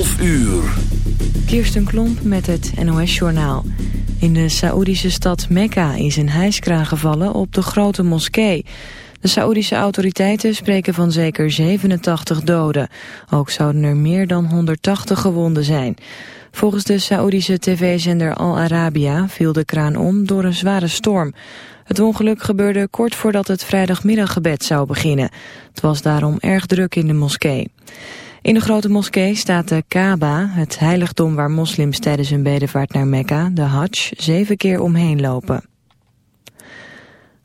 11 uur. Kirsten Klomp met het NOS-journaal. In de Saoedische stad Mekka is een hijskraan gevallen op de grote moskee. De Saoedische autoriteiten spreken van zeker 87 doden. Ook zouden er meer dan 180 gewonden zijn. Volgens de Saoedische tv-zender Al Arabiya viel de kraan om door een zware storm. Het ongeluk gebeurde kort voordat het vrijdagmiddaggebed zou beginnen. Het was daarom erg druk in de moskee. In de grote moskee staat de Kaaba, het heiligdom waar moslims tijdens hun bedevaart naar Mekka, de Hajj, zeven keer omheen lopen.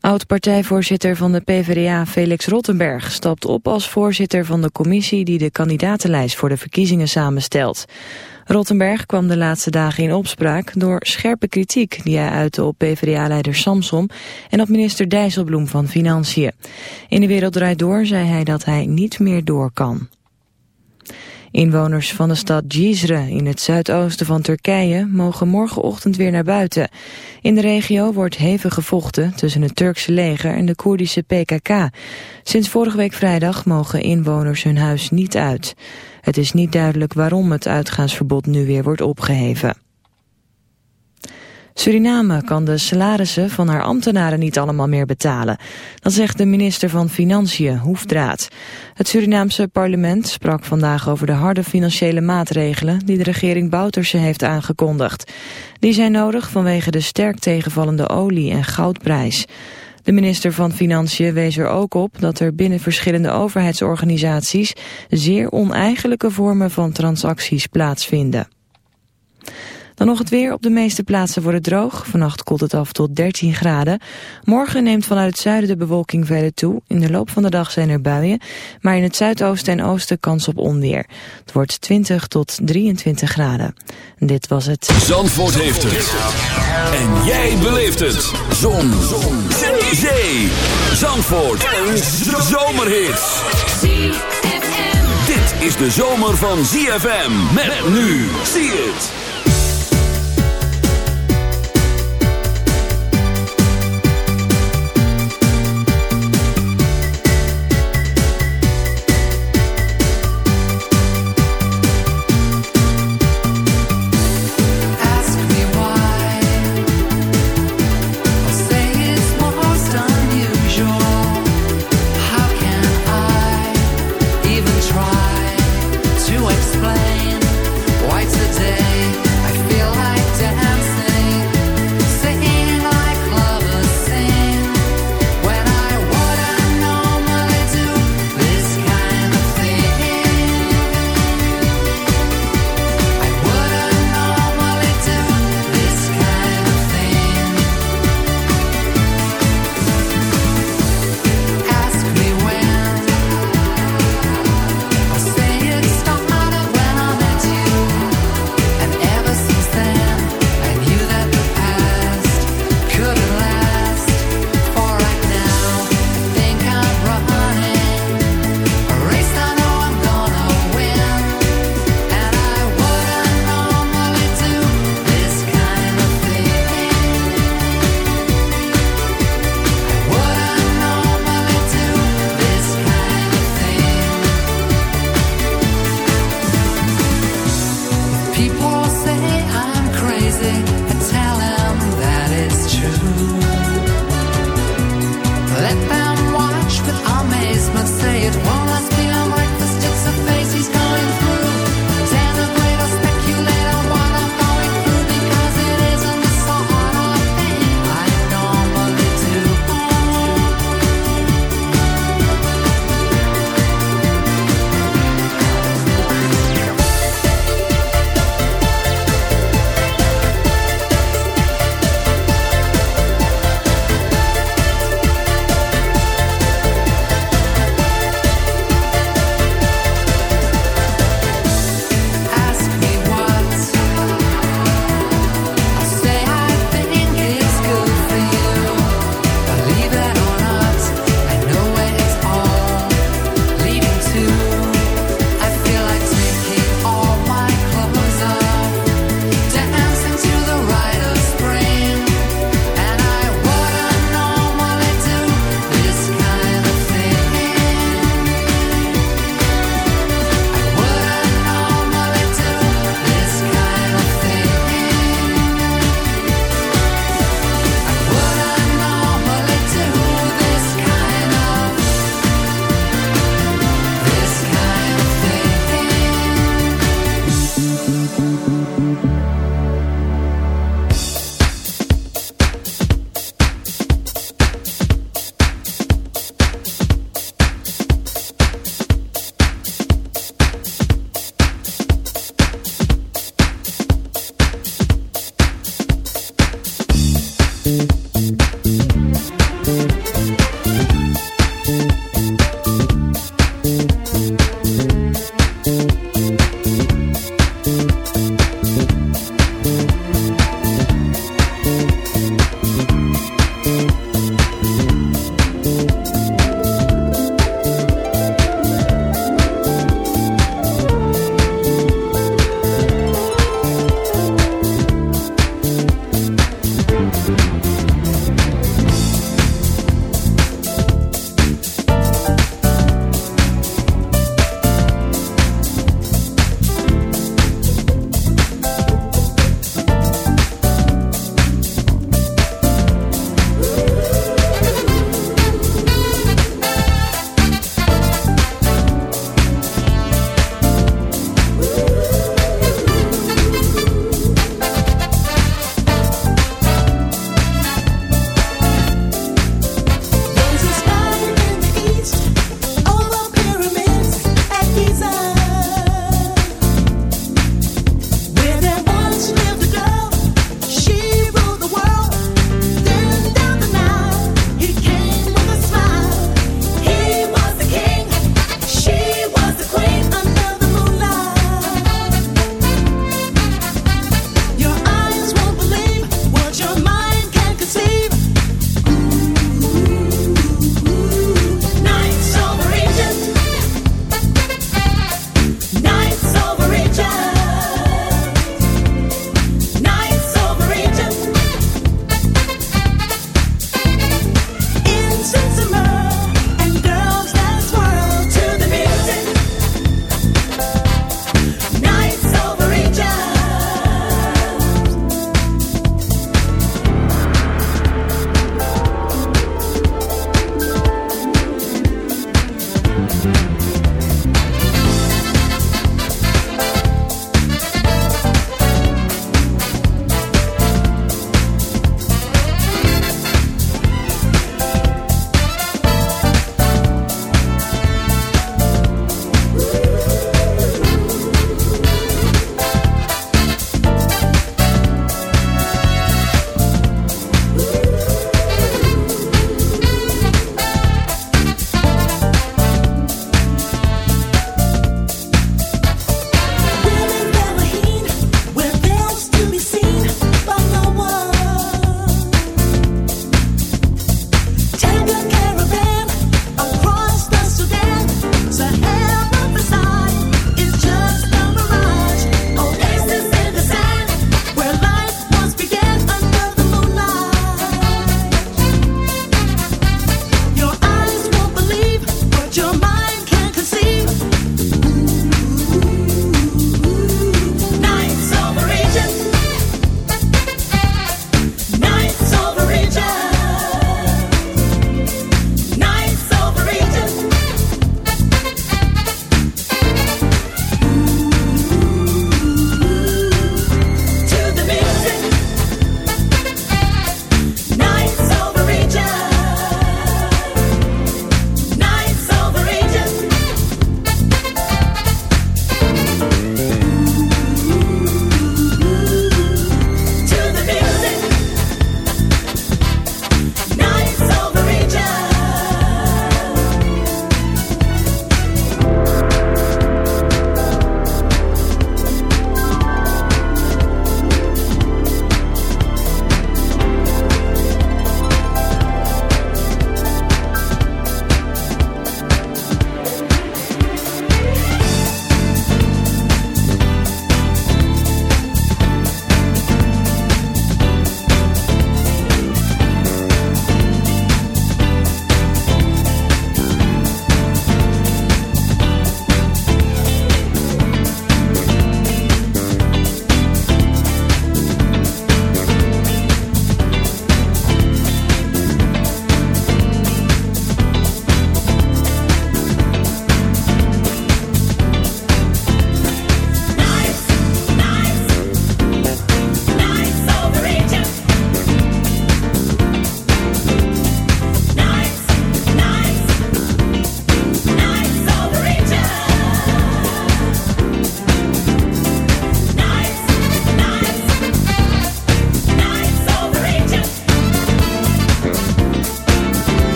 Oud-partijvoorzitter van de PvdA Felix Rottenberg stapt op als voorzitter van de commissie die de kandidatenlijst voor de verkiezingen samenstelt. Rottenberg kwam de laatste dagen in opspraak door scherpe kritiek die hij uitte op PvdA-leider Samsom en op minister Dijsselbloem van Financiën. In de Wereld Draait Door zei hij dat hij niet meer door kan. Inwoners van de stad Cizre in het zuidoosten van Turkije mogen morgenochtend weer naar buiten. In de regio wordt hevig gevochten tussen het Turkse leger en de Koerdische PKK. Sinds vorige week vrijdag mogen inwoners hun huis niet uit. Het is niet duidelijk waarom het uitgaansverbod nu weer wordt opgeheven. Suriname kan de salarissen van haar ambtenaren niet allemaal meer betalen. Dat zegt de minister van Financiën, Hoefdraad. Het Surinaamse parlement sprak vandaag over de harde financiële maatregelen die de regering Bouterse heeft aangekondigd. Die zijn nodig vanwege de sterk tegenvallende olie- en goudprijs. De minister van Financiën wees er ook op dat er binnen verschillende overheidsorganisaties zeer oneigenlijke vormen van transacties plaatsvinden. Dan nog het weer. Op de meeste plaatsen wordt het droog. Vannacht koelt het af tot 13 graden. Morgen neemt vanuit het zuiden de bewolking verder toe. In de loop van de dag zijn er buien. Maar in het zuidoosten en oosten kans op onweer. Het wordt 20 tot 23 graden. Dit was het. Zandvoort heeft het. En jij beleeft het. Zon. Zon. Zee. Zee. Zandvoort. Een zomerhit. Dit is de zomer van ZFM. Met nu. Zie het.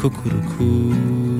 Cuckoo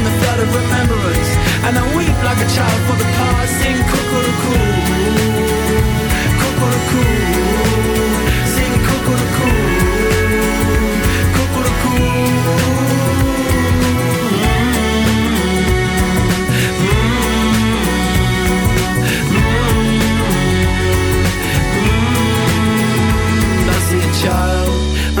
in the flood of remembrance And I weep like a child for the past. passing Cuckoo-cuckoo Cuckoo-cuckoo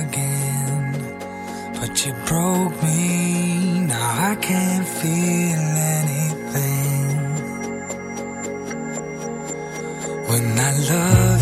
again. But you broke me, now I can't feel anything. When I love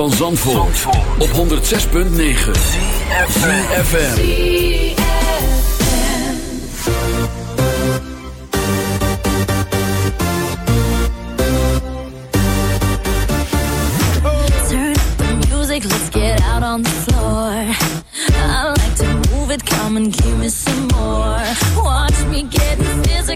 van Zandvoort, Zandvoort. op 106.9 CFFM Turn the music, let's get out on the floor I like to move it, come and give me some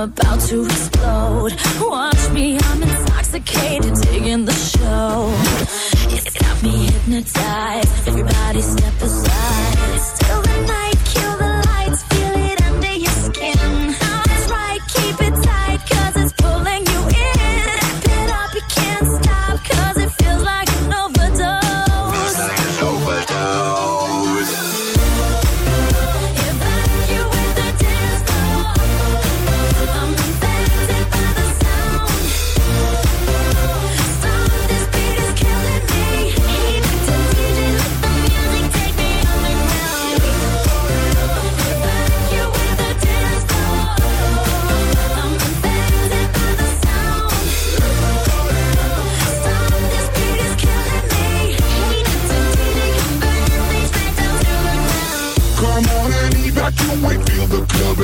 I'm about to explode.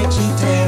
make you dance.